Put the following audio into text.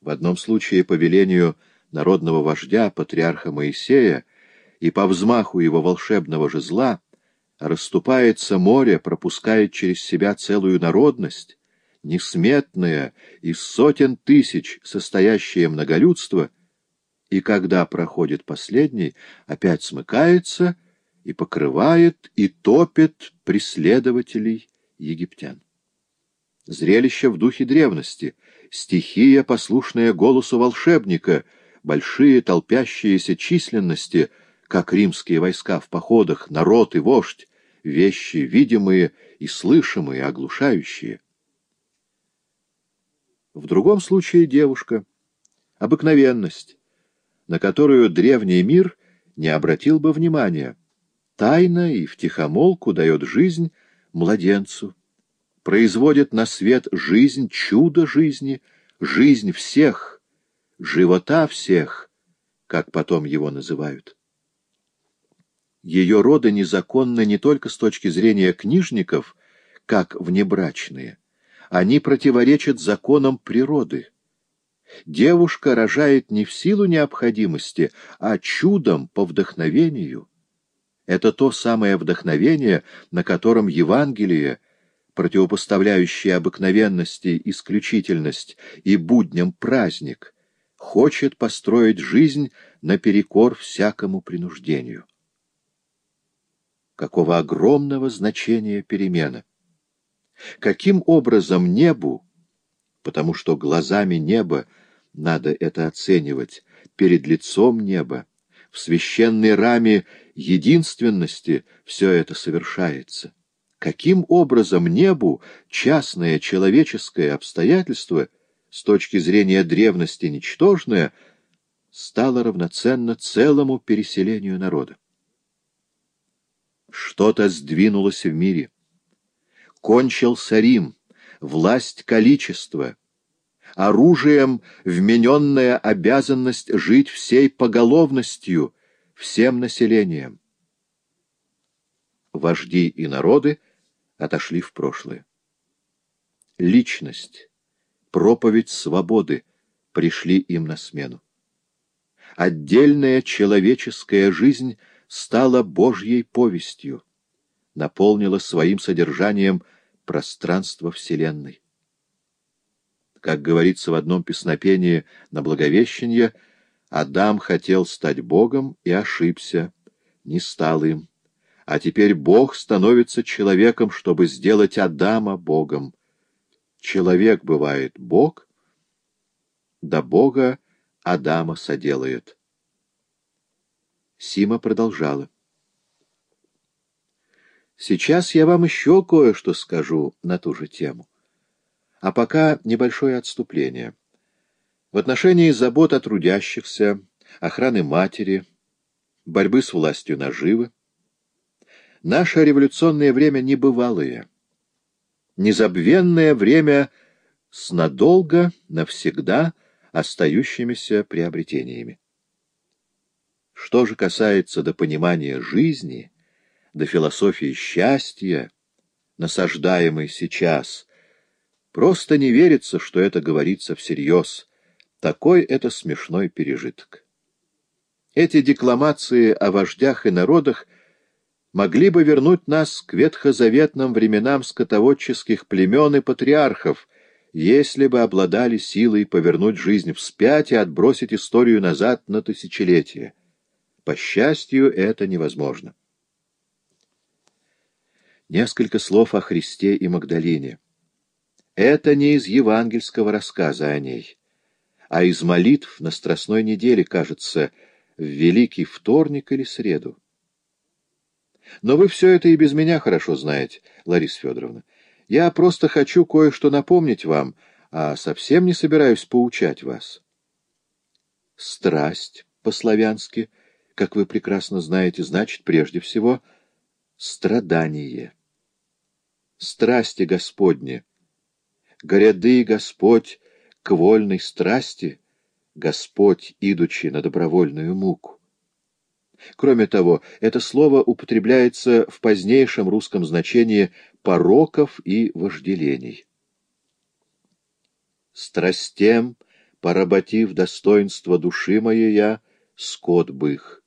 В одном случае по велению народного вождя, патриарха Моисея, и по взмаху его волшебного жезла расступается море, пропускает через себя целую народность, несметное, из сотен тысяч состоящее многолюдство, и когда проходит последний, опять смыкается и покрывает и топит преследователей египтян. Зрелище в духе древности, стихия, послушная голосу волшебника, большие толпящиеся численности, как римские войска в походах, народ и вождь, вещи видимые и слышимые, оглушающие. В другом случае девушка, обыкновенность, на которую древний мир не обратил бы внимания, тайно и втихомолку дает жизнь младенцу, производит на свет жизнь, чудо жизни, жизнь всех, живота всех, как потом его называют. Ее роды незаконны не только с точки зрения книжников, как внебрачные. Они противоречат законам природы. Девушка рожает не в силу необходимости, а чудом по вдохновению. Это то самое вдохновение, на котором Евангелие, противопоставляющее обыкновенности исключительность и будням праздник, хочет построить жизнь наперекор всякому принуждению какого огромного значения перемена. Каким образом небу, потому что глазами неба надо это оценивать, перед лицом неба, в священной раме единственности все это совершается. Каким образом небу частное человеческое обстоятельство, с точки зрения древности ничтожное, стало равноценно целому переселению народа? Что-то сдвинулось в мире. Кончился Рим, власть количества, оружием вмененная обязанность жить всей поголовностью, всем населением. Вожди и народы отошли в прошлое. Личность, проповедь свободы пришли им на смену. Отдельная человеческая жизнь — стала Божьей повестью, наполнила своим содержанием пространство Вселенной. Как говорится в одном песнопении на Благовещение, Адам хотел стать Богом и ошибся, не стал им. А теперь Бог становится человеком, чтобы сделать Адама Богом. Человек бывает Бог, да Бога Адама соделает. Сима продолжала. Сейчас я вам еще кое-что скажу на ту же тему. А пока небольшое отступление. В отношении забот о трудящихся, охраны матери, борьбы с властью наживы. Наше революционное время небывалое, незабвенное время с надолго, навсегда остающимися приобретениями. Что же касается до понимания жизни, до философии счастья, насаждаемой сейчас, просто не верится, что это говорится всерьез. Такой это смешной пережиток. Эти декламации о вождях и народах могли бы вернуть нас к ветхозаветным временам скотоводческих племен и патриархов, если бы обладали силой повернуть жизнь вспять и отбросить историю назад на тысячелетия. По счастью, это невозможно. Несколько слов о Христе и Магдалине. Это не из евангельского рассказа о ней, а из молитв на Страстной неделе, кажется, в Великий вторник или среду. Но вы все это и без меня хорошо знаете, Лариса Федоровна. Я просто хочу кое-что напомнить вам, а совсем не собираюсь поучать вас. Страсть по-славянски — как вы прекрасно знаете, значит прежде всего страдание. Страсти Господни. Горяды Господь к вольной страсти, Господь, идучи на добровольную муку. Кроме того, это слово употребляется в позднейшем русском значении пороков и вожделений. Страстем поработив достоинство души моей я, скот бых.